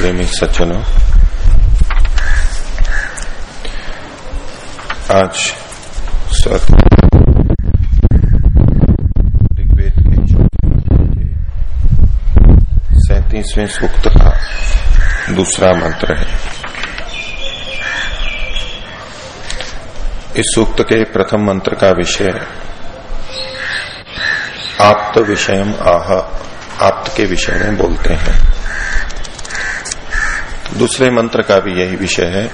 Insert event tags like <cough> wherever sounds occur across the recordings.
प्रेमी सज्जनों आज ऋग्वेद के सैतीसवें सूक्त का दूसरा मंत्र है इस सूक्त के प्रथम मंत्र का विषय आप्त विषयम आह, आप्त के विषय में बोलते हैं। दूसरे मंत्र का भी यही विषय है।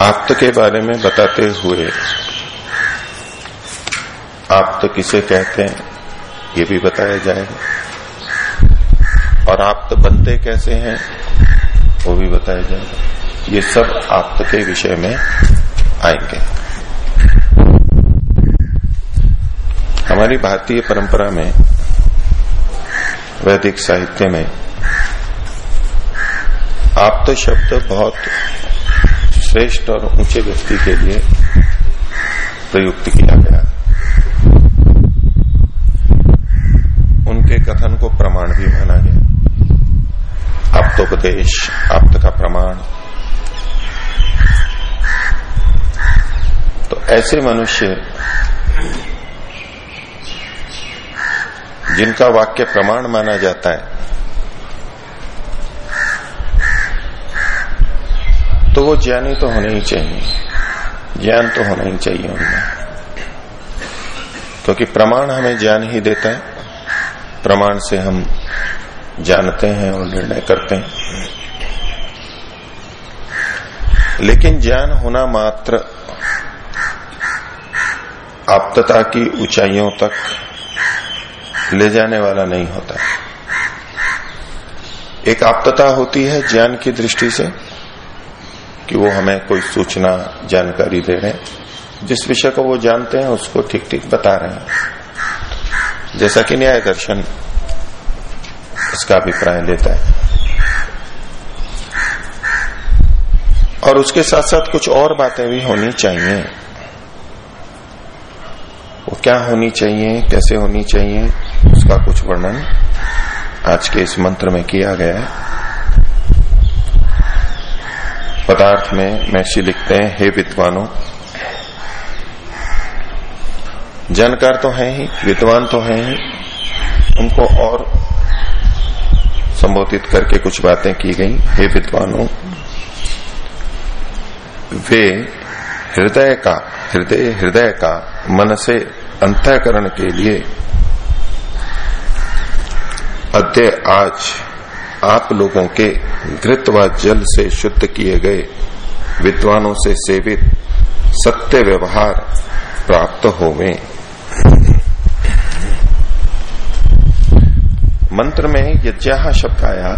आप्त के बारे में बताते हुए, आप्त किसे कहते हैं, ये भी बताया जाएगा। और आप्त बनते कैसे हैं, वो भी बताया जाएगा। ये सब आप्त के विषय में आएँगे। हमारी भारतीय परंपरा में वैदिक साहित्य में। आप्त शब्द बहुत श्रेष्ठ और ऊँचे व्यक्ति के लिए प्रयुक्त किया गया। उनके कथन को प्रमाण भी माना गया। आप्तोपदेश आप्त का प्रमाण। तो ऐसे मनुष्य जिनका वाक्य प्रमाण माना जाता है। तो वो ज्ञानी तो होने ही चाहिए। ज्ञान तो होना ही चाहिए उनमें। क्योंकि प्रमाण हमें ज्ञान ही देता है। प्रमाण से हम जानते हैं और निर्णय करते हैं। लेकिन ज्ञान होना मात्र आप्तता की ऊंचाइयों तक ले जाने वाला नहीं होता। एक आप्तता होती है ज्ञान की दृष्टि से कि वो हमें कोई सूचना, जानकारी दे रहे हैं। जिस विषय को वो जानते हैं, उसको ठीक ठीक बता रहे हैं। जैसा कि न्याय दर्शन इसका अभिप्राय लेता है। और उसके साथ साथ कुछ और बातें भी होनी चाहिए। वो क्या होनी चाहिए, कैसे होनी चाहिए उसका कुछ वर्णन आज के इस मंत्र में किया गया है। पदार्थ में महर्षि लिखते हैं, हे विद्वानों, जानकार तो है ही, विद्वान तो है ही। उनको और संबोधित करके कुछ बातें की गई। हे विद्वानों, वे हृदय का, हृदय हृदय का मन से अंतःकरण के लिए अद्य आज आप लोगों के घृत व जल से शुद्ध किए गए, विद्वानों से सेवित, सत्य व्यवहार प्राप्त होवे। मंत्र में यज्ञा शब्द आया,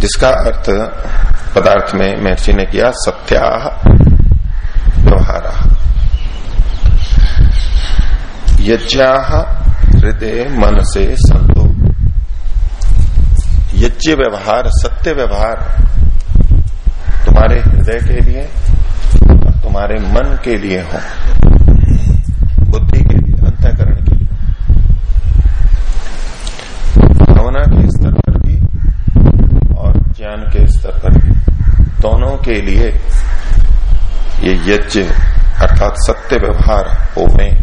जिसका अर्थ पदार्थ में महर्षि ने किया सत्या व्यवहार। यज्ञा हृदय, मन से संतो यज्ञ व्यवहार, सत्य व्यवहार तुम्हारे हृदय के लिए और तुम्हारे मन के लिए हो। बुद्धि के लिए, अंतकरण के लिए। भावना के स्तर पर भी और ज्ञान के स्तर पर भी। दोनों के लिए ये यज्ञ अर्थात सत्य व्यवहार होवे।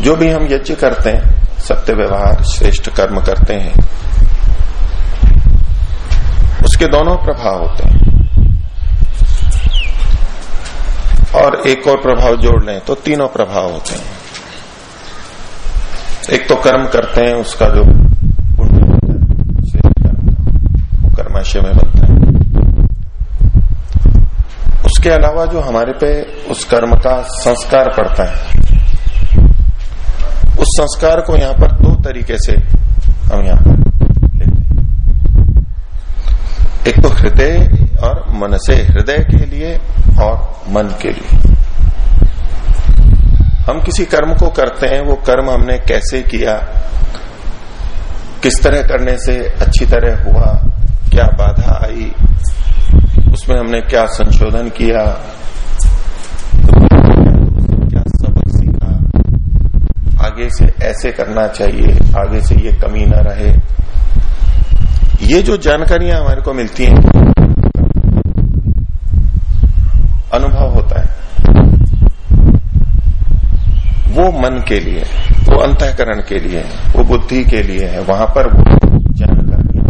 जो भी हम यज्ञ करते हैं सत्य व्यवहार श्रेष्ठ कर्म करते हैं। उसके दोनों प्रभाव होते हैं। और एक और प्रभाव जोड़ लें तो तीनों प्रभाव होते हैं। एक तो कर्म करते हैं, उसका जो श्रेष्ठ वो कर्माशय में बनता है। उसके अलावा जो हमारे पे उस कर्म का संस्कार पड़ता है उस संस्कार को यहाँ पर दो तरीके से हम यहाँ पर लेते एक तो हृदय और मन से, हृदय के लिए और मन के लिए। हम किसी कर्म को करते हैं, वो कर्म हमने कैसे किया, किस तरह करने से अच्छी तरह हुआ, क्या बाधा आई, उसमें हमने क्या संशोधन किया आगे से ऐसे करना चाहिए, आगे से ये कमी ना रहे। ये जो जानकारियाँ हमारे को मिलती हैं, अनुभव होता है। वो मन के लिए, वो अंतकरण के लिए वो बुद्धि के लिए है, वहाँ पर वो सूचनाएँ होती है।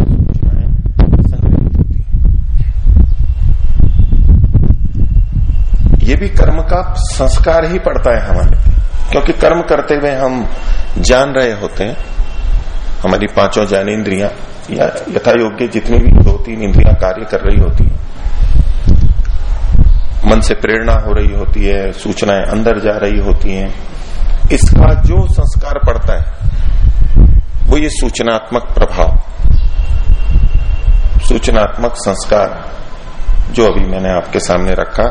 ये भी कर्म का संस्कार ही पड़ता है हमारे क्योंकि कर्म करते हुए हम जान रहे होते हैं, हमारी पाँचों ज्ञानेन्द्रियाँ, या यथा योग्य जितनी भी दो तीन इंद्रियाँ कार्य कर रही होती है, मन से प्रेरणा हो रही होती है, सूचनाएँ अंदर जा रही होती हैं, इसका जो संस्कार पड़ता है, वो ये सूचनात्मक प्रभाव, सूचनात्मक संस्कार जो अभी मैंने आपके सामने रखा,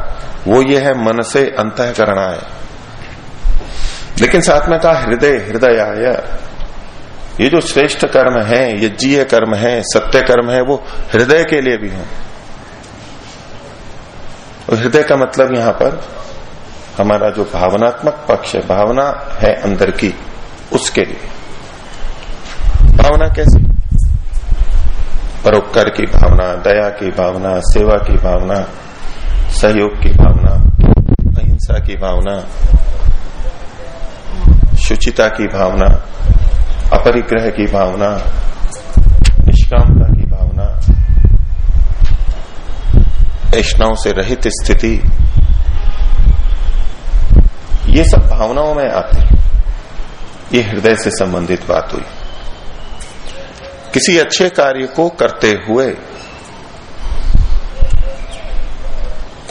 वो ये है मन से अंतकरण आए। लेकिन साथ में कहा, हृदय हृदय आय ये जो श्रेष्ठ कर्म है यज्ञीय कर्म है, सत्य कर्म है, वो हृदय के लिए भी हो। हृदय का मतलब यहाँ पर हमारा जो भावनात्मक पक्ष है, भावना है अंदर की, उसके लिए। भावना कैसी? परोपकार की भावना, दया की भावना, सेवा की भावना, सहयोग की भावना, अहिंसा की भावना शुचिता की भावना, अपरिग्रह की भावना, निष्कामता की भावना ऐष्णाओं से रहित स्थिति, ये सब भावनाओं में आते हैं। ये हृदय से संबंधित बात हुई। किसी अच्छे कार्य को करते हुए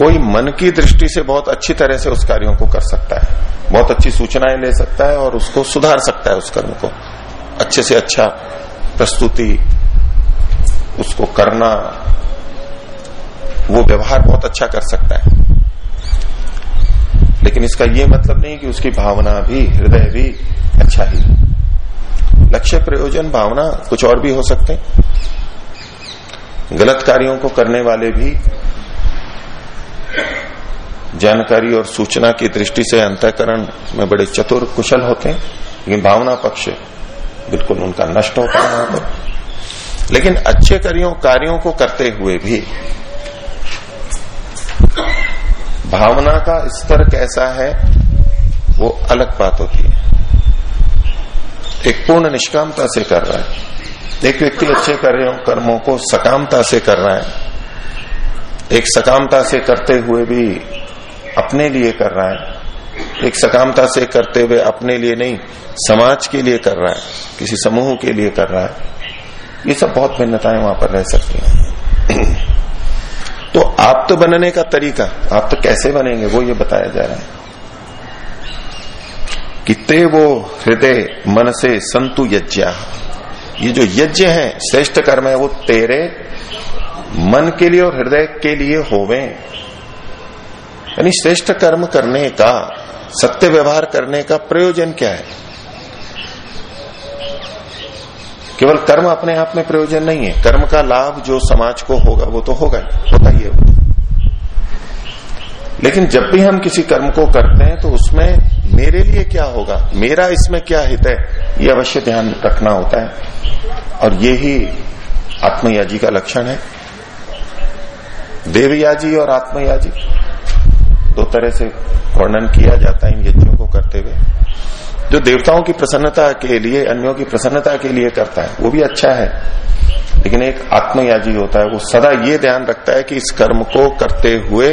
कोई मन की दृष्टि से बहुत अच्छी तरह से उस कार्यों को कर सकता है। बहुत अच्छी सूचनाएँ ले सकता है और उसको सुधार सकता है उस कर्म को। अच्छे से अच्छा प्रस्तुति उसको करना, वो व्यवहार बहुत अच्छा कर सकता है। लेकिन इसका ये मतलब नहीं कि उसकी भावना भी, हृदय भी अच्छा ही लक्ष्य, प्रयोजन, भावना कुछ और भी हो सकते गलत कार्यों को करने वाले भी जानकारी और सूचना की दृष्टि से अंतकरण में बड़े चतुर कुशल होते हैं, लेकिन भावना पक्ष बिल्कुल उनका नष्ट होता है वहाँ पर। लेकिन अच्छे कार्यों कार्यों को करते हुए भी भावना का स्तर कैसा है, वो अलग बात होती है। एक पूर्ण निष्कामता से कर रहा है। एक व्यक्ति अच्छे कार्यों, कर्मों को सकामता से कर रहा है। एक सकामता से करते हुए भी अपने लिए कर रहा है। एक सकामता से करते हुए अपने लिए नहीं, समाज के लिए कर रहा है, किसी समूह के लिए कर रहा है। ये सब बहुत भिन्नताएँ वहाँ पर रह सकती हैं। तो आप तो बनने का तरीका, आप तो कैसे बनेंगे, वो ये बताया जा रहा है। कि ते वो हृदय मन से संतु यज्ञ। ये जो यज्ञ है, श्रेष्ठ कर्म है, वो तेरे मन के लिए और हृदय के लिए होवे। यानी श्रेष्ठ कर्म करने का, सत्य व्यवहार करने का प्रयोजन क्या है? केवल कर्म अपने आप में प्रयोजन नहीं है। कर्म का लाभ जो समाज को होगा, वो तो होगा ही, होता ही है वो लेकिन जब भी हम किसी कर्म को करते हैं तो उसमें मेरे लिए क्या होगा? मेरा इसमें क्या हित है? ये अवश्य ध्यान रखना होता है। और ये ही आत्मयाजी का लक्षण है। देवयाजी और आत्मयाजी। दो तरह से वर्णन किया जाता है इन यज्ञों को करते हुए। जो देवताओं की प्रसन्नता के लिए, अन्यों की प्रसन्नता के लिए करता है, वो भी अच्छा है। लेकिन एक आत्मयाजी होता है, वो सदा ये ध्यान रखता है कि इस कर्म को करते हुए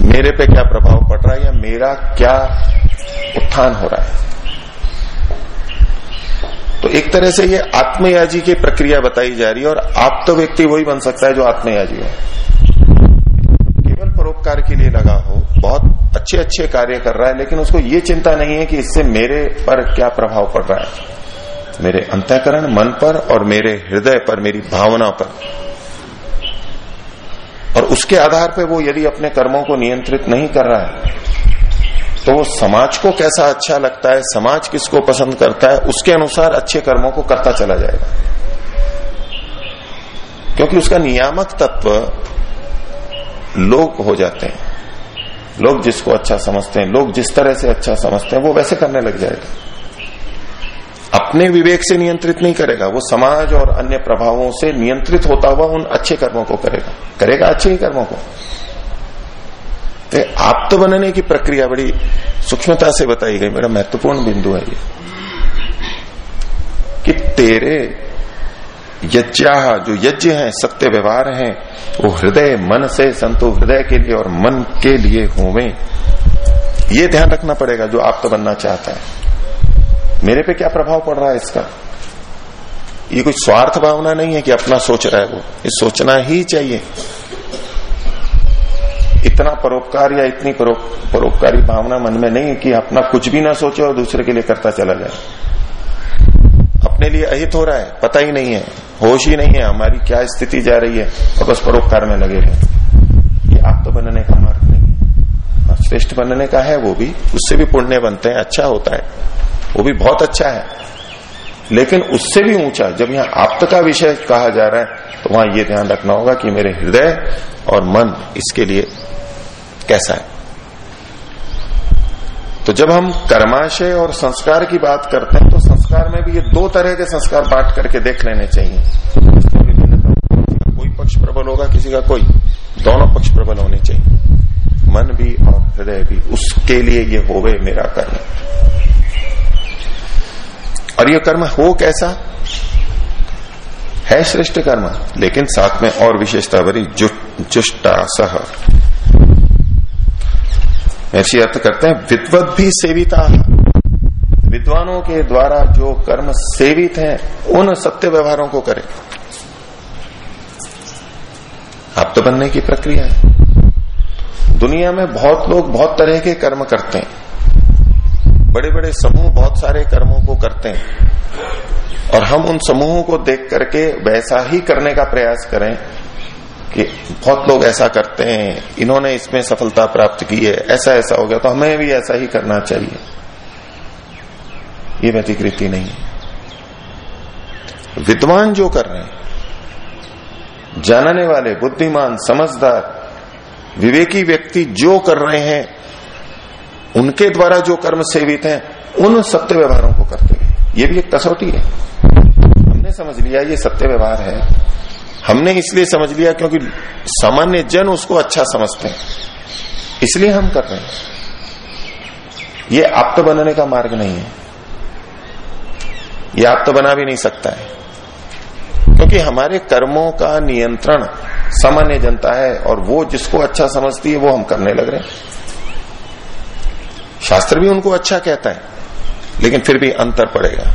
मेरे पे क्या प्रभाव पड़ रहा है या मेरा क्या उत्थान हो रहा है। तो एक तरह से ये आत्मयाजी की प्रक्रिया बताई जा रही है और आप तो व्यक्ति वही बन सकता है जो आत्मयाजी हो। लिए लगा हो। बहुत अच्छे अच्छे कार्य कर रहा है, लेकिन उसको ये चिंता नहीं है कि इससे मेरे पर क्या प्रभाव पड़ रहा है। मेरे अंतकरण मन पर और मेरे हृदय पर, मेरी भावना पर। और उसके आधार पर वो यदि अपने कर्मों को नियंत्रित नहीं कर रहा है तो वो समाज को कैसा अच्छा लगता है, समाज किसको पसंद करता है, उसके अनुसार अच्छे कर्मों को करता चला जाएगा। क्योंकि उसका नियामक तत्व लोग हो जाते हैं। लोग जिसको अच्छा समझते हैं, लोग जिस तरह से अच्छा समझते हैं, वो वैसे करने लग जाएगा। अपने विवेक से नियंत्रित नहीं करेगा, वो समाज और अन्य प्रभावों से नियंत्रित होता हुआ उन अच्छे कर्मों को करेगा। करेगा अच्छे ही कर्मों को। तो आप तो बनने की प्रक्रिया बड़ी सूक्ष्मता से बताई गई मेरा महत्वपूर्ण बिंदु है ये। कि तेरे यज्ञा, जो यज्ञ है, सत्य व्यवहार है, वो हृदय, मन से संतो हृदय के लिए और मन के लिए होवे। ये ध्यान रखना पड़ेगा जो आप तो बनना चाहता है। मेरे पे क्या प्रभाव पड़ रहा है इसका? ये कोई स्वार्थ भावना नहीं है कि अपना सोच रहा है वो। ये सोचना ही चाहिए। इतना परोपकार या इतनी परोपकारी भावना मन में नहीं है कि अपना कुछ भी ना सोचे और दूसरे के लिए करता चला जाए। अपने लिए अहित हो रहा है पता ही नहीं है होश ही नहीं है हमारी क्या स्थिति जा रही है और बस परोपकार में लगे रहे। ये आप तो बनने का मार्ग नहीं है। हाँ, श्रेष्ठ बनने का है वो भी उससे भी पुण्य बनते हैं अच्छा होता है। वो भी बहुत अच्छा है। लेकिन उससे भी ऊँचा जब यहाँ आप का विषय कहा जा रहा है तो वहाँ ये ध्यान रखना होगा कि मेरे हृदय और मन इसके लिए कैसा है। तो जब हम कर्माशय और संस्कार की बात करते हैं तो संस्कार में भी ये दो तरह के संस्कार बांट करके देख लेने चाहिए। कोई पक्ष प्रबल होगा, किसी का कोई। दोनों पक्ष प्रबल होने चाहिए। मन भी और हृदय भी, उसके लिए ये होवे मेरा कर्म। और ये कर्म हो कैसा? है श्रेष्ठ कर्म, लेकिन साथ में और विशेषता बड़ी जुष्टा सह। ऐसी अर्थ करते हैं विद्वत भी सेविता। विद्वानों के द्वारा जो कर्म सेवित हैं, उन सत्य व्यवहारों को करें। आप तो बनने की प्रक्रिया है। दुनिया में बहुत लोग बहुत तरह के कर्म करते हैं। बड़े बड़े समूह बहुत सारे कर्मों को करते हैं। और हम उन समूहों को देख करके वैसा ही करने का प्रयास करें कि बहुत लोग ऐसा करते हैं, इन्होंने इसमें सफलता प्राप्त की है ऐसा ऐसा हो गया तो हमें भी ऐसा ही करना चाहिए। ये व्यतिकृति नहीं है। विद्वान जो कर रहे हैं, जानने वाले, बुद्धिमान, समझदार, विवेकी व्यक्ति जो कर रहे हैं, उनके द्वारा जो कर्म सेवित हैं, उन सत्य व्यवहारों को करते हुए ये भी एक कसौटी है। हमने समझ लिया ये सत्य व्यवहार है। हमने इसलिए समझ लिया क्योंकि सामान्य जन उसको अच्छा समझते हैं। इसलिए हम कर रहे हैं। ये आप तो बनने का मार्ग नहीं है। ये आप तो बना भी नहीं सकता है। क्योंकि हमारे कर्मों का नियंत्रण सामान्य जनता है और वो जिसको अच्छा समझती है, वो हम करने लग रहे हैं। शास्त्र भी उनको अच्छा कहता है, लेकिन फिर भी अंतर पड़ेगा।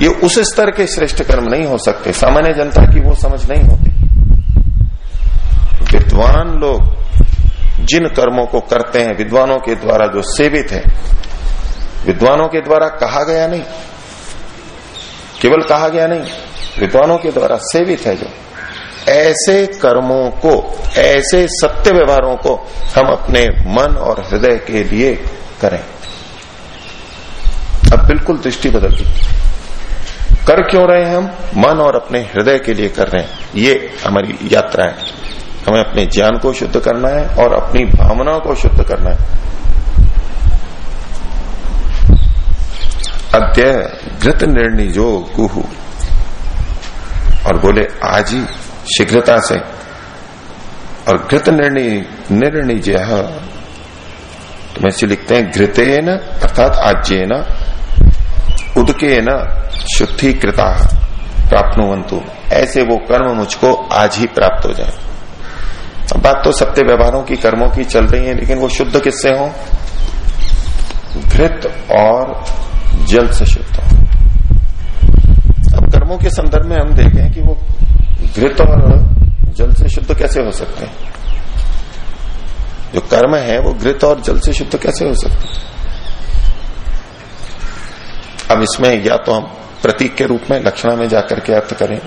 ये उस स्तर के श्रेष्ठ कर्म नहीं हो सकते। सामान्य जनता की वो समझ नहीं होती। विद्वान लोग जिन कर्मों को करते हैं, विद्वानों के द्वारा जो सेवित है, विद्वानों के द्वारा कहा गया नहीं। केवल कहा गया नहीं, विद्वानों के द्वारा सेवित है जो। ऐसे कर्मों को, ऐसे सत्य व्यवहारों को हम अपने मन और हृदय के लिए करें। अब बिल्कुल दृष्टि बदल गई कर क्यों रहे हैं हम? मन और अपने हृदय के लिए कर रहे हैं। ये हमारी यात्रा है। हमें अपने ज्ञान को शुद्ध करना है और अपनी भावनाओं को शुद्ध करना है। अद्य घृत निर्णय जो गुहु। और बोले, आज ही शीघ्रता से। और घृत निर्णय निर्णय तो मैं लिखते हैं घृते न अर्थात आज्येन उदके न शुद्धि कृता प्राप्तवंतु ऐसे वो कर्म मुझको आज ही प्राप्त हो जाए। अब बात तो सत्य व्यवहारों की, कर्मों की चल रही है, लेकिन वो शुद्ध किससे हो? घृत और जल से शुद्ध हो। कर्मों के संदर्भ में हम देखें कि वो घृत और जल से शुद्ध कैसे हो सकते हैं? जो कर्म है वो घृत और जल से शुद्ध कैसे हो सकते हैं? अब इसमें या तो हम प्रतीक के रूप में लक्षणा में जाकर के अर्थ करें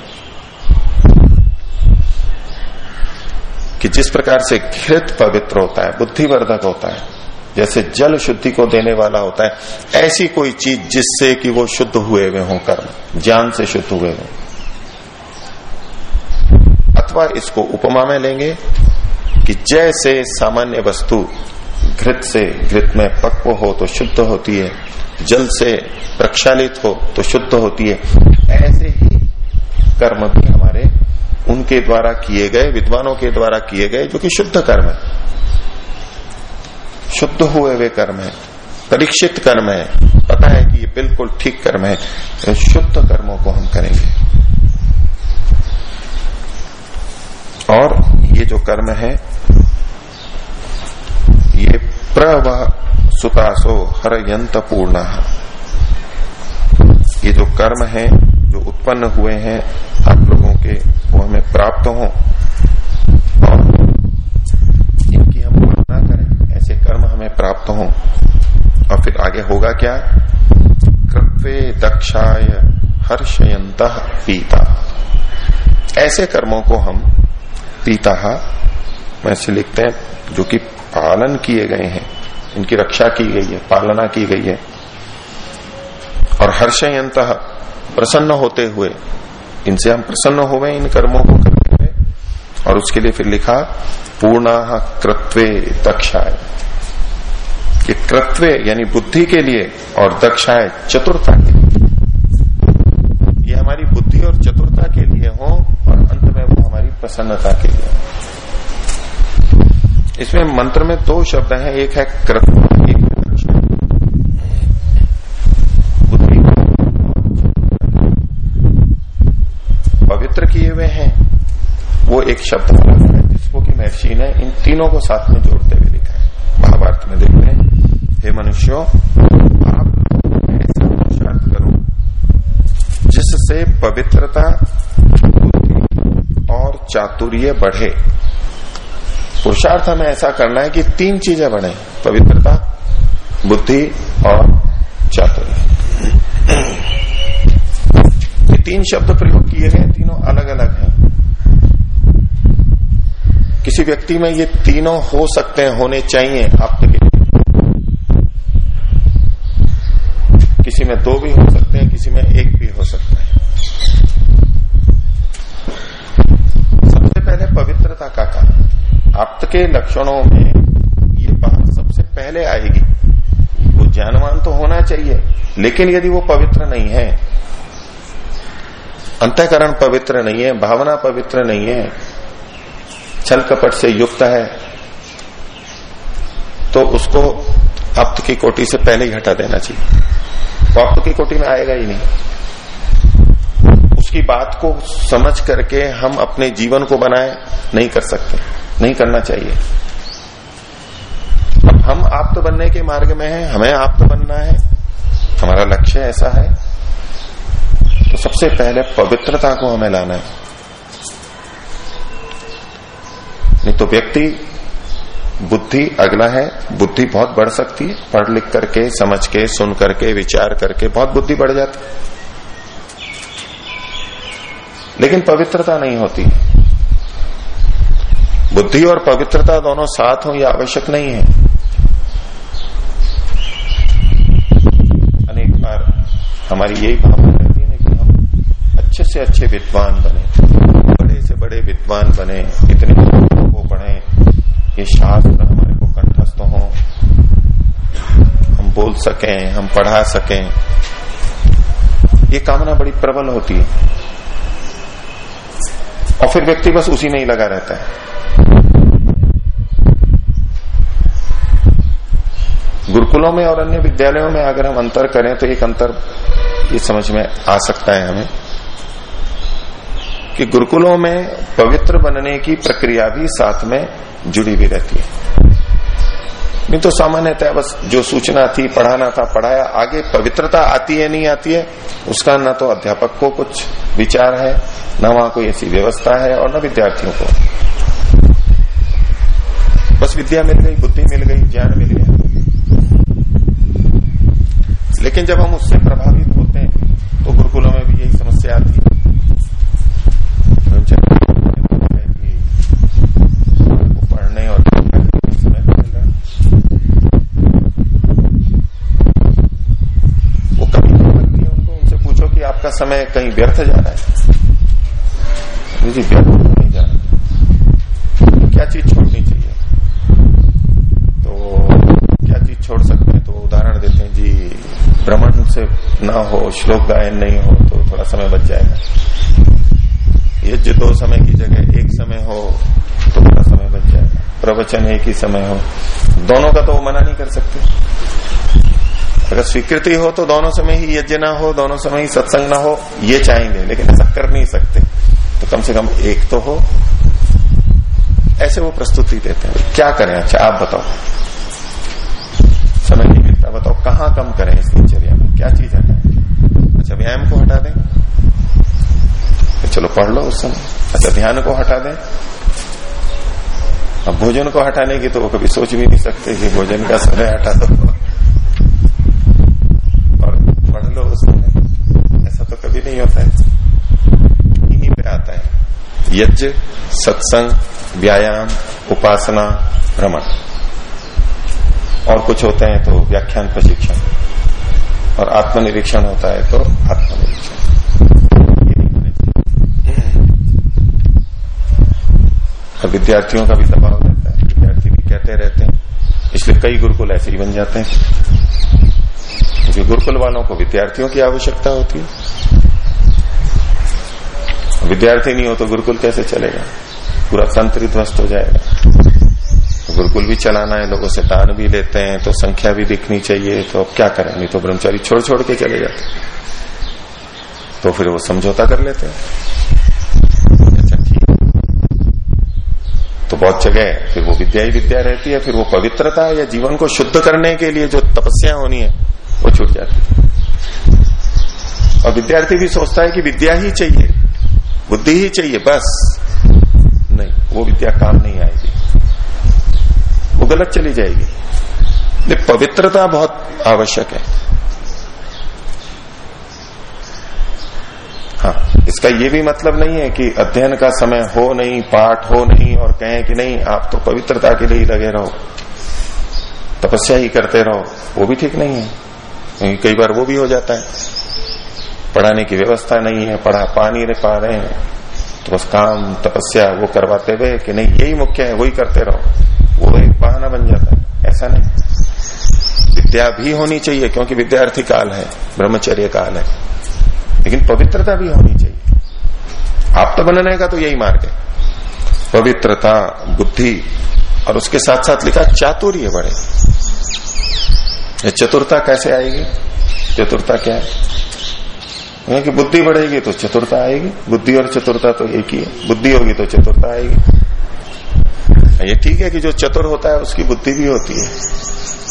कि जिस प्रकार से घृत पवित्र होता है, बुद्धिवर्धक होता है जैसे जल शुद्धि को देने वाला होता है, ऐसी कोई चीज़ जिससे कि वो शुद्ध हुए हुए हों कर्म, ज्ञान से शुद्ध हुए हों। अथवा इसको उपमा में लेंगे कि जैसे सामान्य वस्तु घृत से घृत में पक्व हो तो शुद्ध होती है, जल से प्रक्षालित हो तो शुद्ध होती है, ऐसे ही कर्म भी हमारे उनके द्वारा किए गए, विद्वानों के द्वारा किए गए, जो कि शुद्ध कर्म है। शुद्ध हुए वे कर्म है, परीक्षित कर्म है, पता है कि ये बिल्कुल ठीक कर्म है तो शुद्ध कर्मों को हम करेंगे। और ये जो कर्म है, ये प्रव सुतासो हर यंत पूर्ण ये जो कर्म है, जो उत्पन्न हुए हैं आप लोगों के, वो हमें प्राप्त हो और इनकी हम पालना करें ऐसे कर्म हमें प्राप्त हो। और फिर आगे होगा क्या? कृपे दक्षाय हर्षयंत पीता। ऐसे कर्मों को हम पीता वैसे लिखते हैं, जो कि पालन किए गए हैं। इनकी रक्षा की गई है, पालना की गई है। और हर्षयंत प्रसन्न होते हुए, इनसे हम प्रसन्न हो गए, इन कर्मों को करते हुए। और उसके लिए फिर लिखा, पूर्ण कृत्वे दक्षाय। कि कृत्वे यानी बुद्धि के लिए और दक्षाय चतुरता के लिए। ये हमारी बुद्धि और चतुरता के लिए हो और अंत में वो हमारी प्रसन्नता के लिए इसमें मंत्र में दो शब्द हैं, एक है कृत्व एक है दक्षा बुद्धि पवित्र किए हुए हैं, वो एक शब्द है, जिसको कि महर्षि ने इन तीनों को साथ में जोड़ते हुए लिखा है। महाभारत में देखते हैं। हे मनुष्यों, आप ऐसा पुरुषार्थ करो, जिससे पवित्रता बुद्धि और चातुर्य बढ़े। पुरुषार्थ हमें ऐसा करना है कि तीन चीज़ें बढ़े पवित्रता, बुद्धि और चातुर्य। ये तीन शब्द प्रयोग किए गए, तीनों अलग अलग हैं। किसी व्यक्ति में ये तीनों हो सकते हैं, होने चाहिए आपके लिए किसी में दो भी हो सकते हैं, किसी में एक भी हो सकता है। सबसे पहले पवित्रता का काम। आपके लक्षणों में ये बात सबसे पहले आएगी। वो ज्ञानवान तो होना चाहिए, लेकिन यदि वो पवित्र नहीं है, अंतकरण पवित्र नहीं है, भावना पवित्र नहीं है, छल कपट से युक्त है तो उसको अप्त की कोटि से पहले ही हटा देना चाहिए। अप्त की कोटि में आएगा ही नहीं। उसकी बात को समझ करके हम अपने जीवन को बनाए, नहीं कर सकते, नहीं करना चाहिए। अब हम आप्त बनने के मार्ग में हैं, हमें आप्त बनना है, हमारा लक्ष्य ऐसा है। तो सबसे पहले पवित्रता को हमें लाना है। नहीं तो व्यक्ति बुद्धि अगला है, बुद्धि बहुत बढ़ सकती है। पढ़ लिख करके, समझ के, सुन करके, विचार करके बहुत बुद्धि बढ़ जाती है। लेकिन पवित्रता नहीं होती। बुद्धि और पवित्रता दोनों साथ हो यह आवश्यक नहीं है। अनेक बार हमारी यही भावना रहती है कि हम अच्छे से अच्छे विद्वान बने, बड़े से बड़े विद्वान बने, इतने को पढ़े ये शास्त्र हमारे को कंठस्थ हो, हम बोल सकें, हम पढ़ा सकें, ये कामना बड़ी प्रबल होती है। और फिर व्यक्ति बस उसी में ही लगा रहता है। गुरुकुलों में और अन्य विद्यालयों में अगर हम अंतर करें तो एक अंतर ये समझ में आ सकता है हमें कि गुरुकुलों में पवित्र बनने की प्रक्रिया भी साथ में जुड़ी हुई रहती है। नहीं तो सामान्यतः बस जो सूचना थी, पढ़ाना था, पढ़ाया, आगे पवित्रता आती है, नहीं आती है, उसका न तो अध्यापक को कुछ विचार है, न वहाँ कोई ऐसी व्यवस्था है और न विद्यार्थियों को। बस विद्या मिल गई, बुद्धि मिल गई, ज्ञान मिल गया। लेकिन जब हम उससे प्रभावित समय कहीं व्यर्थ जा रहा है। जी व्यर्थ नहीं जा रहा। क्या चीज़ छोड़नी चाहिए? तो क्या चीज़ छोड़ सकते हैं? तो उदाहरण देते हैं जी भ्रमण से ना हो, श्लोक गायन नहीं हो तो थोड़ा समय बच जाएगा। यज्ञ दो समय की जगह एक समय हो तो थोड़ा समय बच जाएगा। प्रवचन एक ही समय हो। दोनों का तो वो मना नहीं कर सकते। अगर स्वीकृति हो तो दोनों समय ही यज्ञ ना हो, दोनों समय ही सत्संग ना हो, ये चाहेंगे, लेकिन ऐसा कर नहीं सकते। तो कम से कम एक तो हो। ऐसे वो प्रस्तुति देते हैं। क्या करें? अच्छा आप बताओ। समय नहीं मिलता बताओ। कहाँ कम करें इस दिनचर्या में? क्या चीज़ हटाए अच्छा व्यायाम को हटा दें। तो चलो, पढ़ लो उस समय। अच्छा ध्यान को हटा दें। अब भोजन को हटाने की तो वो कभी सोच भी नहीं सकते कि भोजन का समय हटा दो और पढ़ लो उस समय तो नहीं होता है। इन्हीं पे आता है। यज्ञ, सत्संग, व्यायाम, उपासना, भ्रमण। और कुछ होते हैं तो व्याख्यान, प्रशिक्षण। और आत्मनिरीक्षण होता है तो आत्मनिरीक्षण। विद्यार्थियों का भी दबाव रहता है। विद्यार्थी भी कहते रहते हैं। इसलिए कई गुरुकुल ऐसे ही बन जाते हैं। क्योंकि गुरुकुल वालों को विद्यार्थियों की आवश्यकता होती है। विद्यार्थी नहीं हो तो गुरुकुल कैसे चलेगा? पूरा तंत्र ध्वस्त हो जाएगा। गुरुकुल भी चलाना है, लोगों से दान भी लेते हैं तो संख्या भी दिखनी चाहिए तो अब क्या करें? नहीं तो ब्रह्मचारी छोड़ छोड़ के चले जाते तो फिर वो समझौता कर लेते हैं। तो बहुत जगह फिर वो विद्या ही विद्या रहती है, फिर वो पवित्रता या जीवन को शुद्ध करने के लिए जो तपस्या होनी है, वो छूट जाती है। और विद्यार्थी भी सोचता है कि विद्या ही चाहिए। बुद्धि ही चाहिए, बस। नहीं, वो विद्या काम नहीं आएगी। वो गलत चली जाएगी। पवित्रता बहुत आवश्यक है। हाँ इसका ये भी मतलब नहीं है कि अध्ययन का समय हो नहीं, पाठ हो नहीं, और कहें कि नहीं, आप तो पवित्रता के लिए ही लगे रहो। तपस्या ही करते रहो। वो भी ठीक नहीं है। कई बार वो भी हो जाता है। पढ़ाने की व्यवस्था नहीं है, पढ़ा पा नहीं रह पा रहे हैं। तो बस काम, तपस्या वो करवाते हुए कि नहीं, यही मुख्य है, वही करते रहो। वो एक बहाना बन जाता है। ऐसा नहीं। विद्या भी होनी चाहिए, क्योंकि विद्यार्थी काल है, ब्रह्मचर्य काल है। लेकिन पवित्रता भी होनी चाहिए। आप तो बनने का तो यही मार्ग है। पवित्रता, बुद्धि, और उसके साथ साथ लिखा चातुर्य बढ़े चतुरता कैसे आएगी? चतुरता क्या है? कि बुद्धि बढ़ेगी तो चतुरता आएगी। बुद्धि और चतुरता तो एक ही है। बुद्धि होगी तो चतुरता आएगी। ये ठीक है कि जो चतुर होता है, उसकी बुद्धि भी होती है।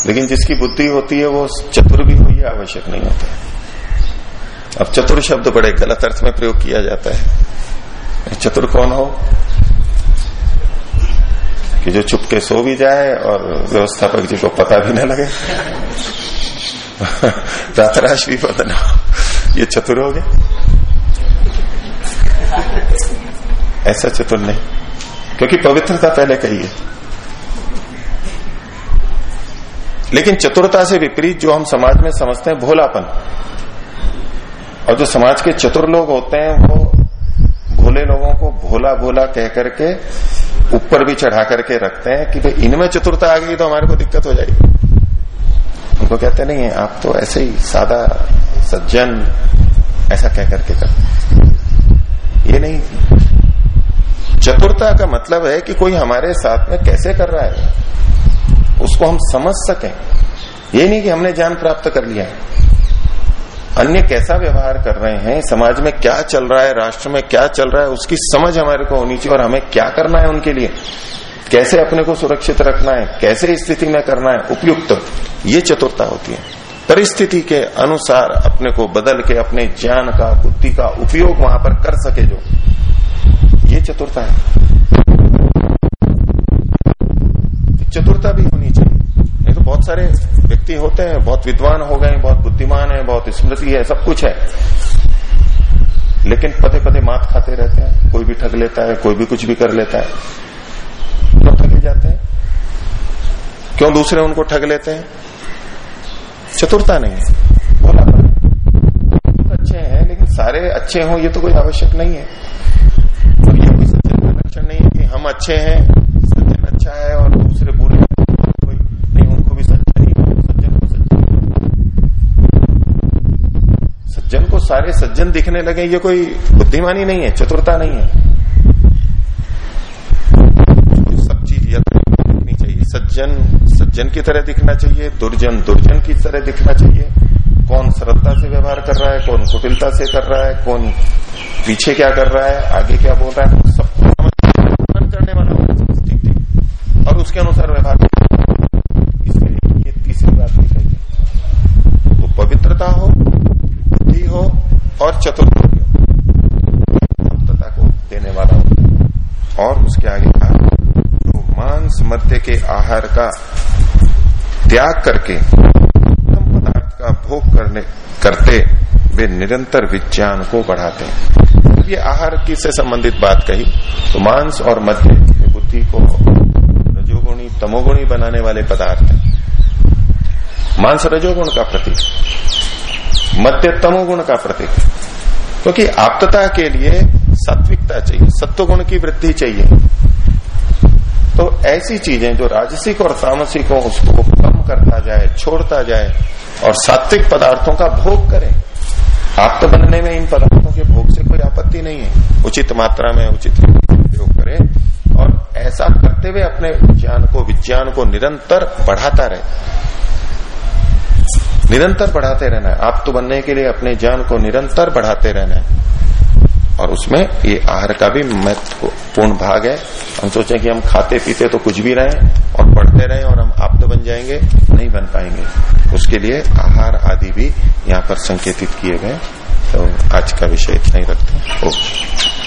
लेकिन जिसकी बुद्धि होती है, वो चतुर भी हुई आवश्यक नहीं होता। है अब चतुर शब्द बड़े गलत अर्थ में प्रयोग किया जाता है। चतुर कौन हो? कि जो चुपके सो भी जाए और व्यवस्थापक जी को पता भी न लगे। <laughs> रातराश भी पता ना ये चतुर हो गए। ऐसा चतुर नहीं। क्योंकि पवित्रता पहले कही है। लेकिन चतुरता से विपरीत जो हम समाज में समझते हैं, भोलापन। और जो समाज के चतुर लोग होते हैं, वो भोले लोगों को भोला भोला कह करके ऊपर भी चढ़ा करके रखते हैं कि भाई, इनमें चतुरता आ गई तो हमारे को दिक्कत हो जाएगी। उनको कहते नहीं है आप तो ऐसे ही सादा सज्जन, ऐसा कह करके करते ये नहीं। चतुरता का मतलब है कि कोई हमारे साथ में कैसे कर रहा है, उसको हम समझ सकें। ये नहीं कि हमने ज्ञान प्राप्त कर लिया है। अन्य कैसा व्यवहार कर रहे हैं, समाज में क्या चल रहा है, राष्ट्र में क्या चल रहा है, उसकी समझ हमारे को होनी चाहिए और हमें क्या करना है उनके लिए। कैसे अपने को सुरक्षित रखना है, कैसे स्थिति में करना है, उपयुक्त। ये चतुरता होती है। परिस्थिति के अनुसार अपने को बदल के, अपने ज्ञान का, बुद्धि का उपयोग वहाँ पर कर सके जो। ये चतुरता है। चतुरता भी होनी चाहिए। नहीं तो बहुत सारे व्यक्ति होते हैं, बहुत विद्वान हो गए, बहुत बुद्धिमान है, बहुत स्मृति है, सब कुछ है। लेकिन पदे पदे मात खाते रहते हैं। कोई भी ठग लेता है, कोई भी कुछ भी कर लेता है। क्यों ठगे जाते हैं। क्यों दूसरे उनको ठग लेते हैं? चतुरता नहीं है। अच्छे हैं, लेकिन सारे अच्छे हों, ये तो कोई आवश्यक नहीं है। और ये कोई सज्जन का लक्षण नहीं है कि हम अच्छे हैं सज्जन अच्छा है और दूसरे बुरे कोई नहीं, उनको भी सज्जन सज्जन को सज्जन सज्जन को सारे सज्जन दिखने लगे, ये कोई बुद्धिमानी नहीं है, चतुरता नहीं है सब चीज़ दिखनी चाहिए सज्जन सज्जन की तरह दिखना चाहिए, दुर्जन दुर्जन की तरह दिखना चाहिए। कौन श्रद्धा से व्यवहार कर रहा है, कौन कुटिलता से कर रहा है, कौन पीछे क्या कर रहा है, आगे क्या बोल रहा है सबको समझ करने वाला होगा और उसके अनुसार व्यवहार इसके लिए तीसरी बात तो पवित्रता हो, बुद्धि हो और चतुर्थ को देने वाला है। और उसके आगे मध्य के आहार का त्याग करके उत्तम पदार्थ का भोग करने, करते वे निरंतर विज्ञान को बढ़ाते हैं। तो ये आहार की से संबंधित बात कही? तो मांस और मध्य बुद्धि को रजोगुणी, तमोगुणी बनाने वाले पदार्थ हैं। मांस रजोगुण का प्रतीक, मध्य तमोगुण का प्रतीक। क्योंकि आप्तता के लिए सात्विकता चाहिए सत्व गुण की वृद्धि चाहिए। तो ऐसी चीज़ें जो राजसिक और तामसिक हो, उसको कम करता जाए, छोड़ता जाए और सात्विक पदार्थों का भोग करें। आप्त बनने में इन पदार्थों के भोग से कोई आपत्ति नहीं है। उचित मात्रा में उचित उपयोग करें और ऐसा करते हुए अपने ज्ञान को, विज्ञान को निरंतर बढ़ाता रहे। निरंतर बढ़ाते रहना है। आप तो बनने के लिए अपने ज्ञान को निरंतर बढ़ाते रहना है। और उसमें ये आहार का भी महत्वपूर्ण भाग है। हम सोचें कि हम खाते पीते तो कुछ भी रहे और पढ़ते रहे और हम आप तो बन जाएँगे, नहीं बन पाएँगे। उसके लिए आहार आदि भी यहाँ पर संकेतित किए गए तो आज का विषय इतना ही रखते हैं।